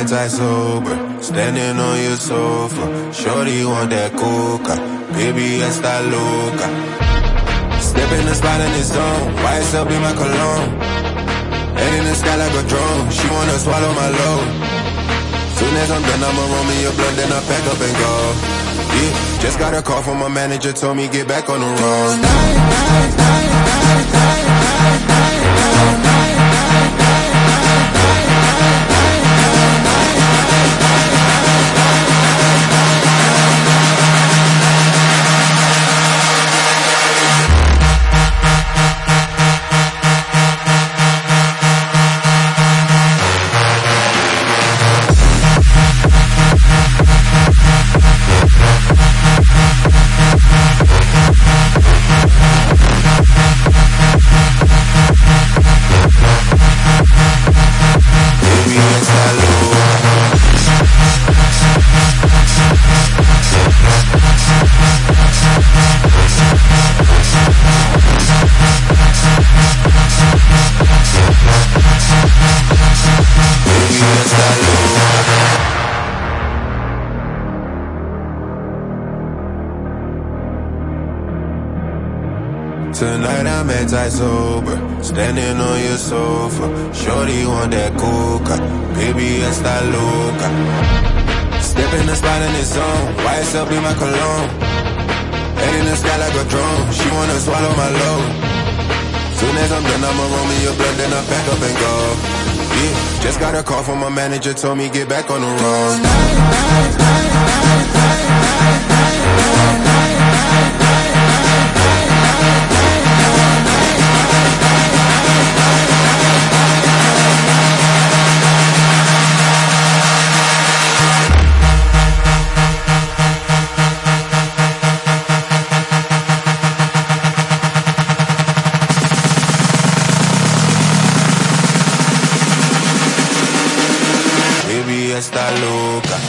anti-sober, standing on your sofa. Shorty you want that coca, baby está loca. Step in the spot in the zone, YSL be my cologne. Head in the sky like a drone, she wanna swallow my load. Soon as I'm done, I'ma roll me a blunt, then I pack up and go. Yeah, just got a call from my manager, told me get back on the road. Tonight I'm anti-sober, standing on your sofa. Shorty want that coca, baby está loca. Step in the spot in the zone, YSL be my cologne. Head in the sky like a drone, she wanna swallow my load. Soon as I'm done, I'ma roll me a blunt, then I pack up and go. Yeah, just got a call from my manager, told me get back on the road. está loca.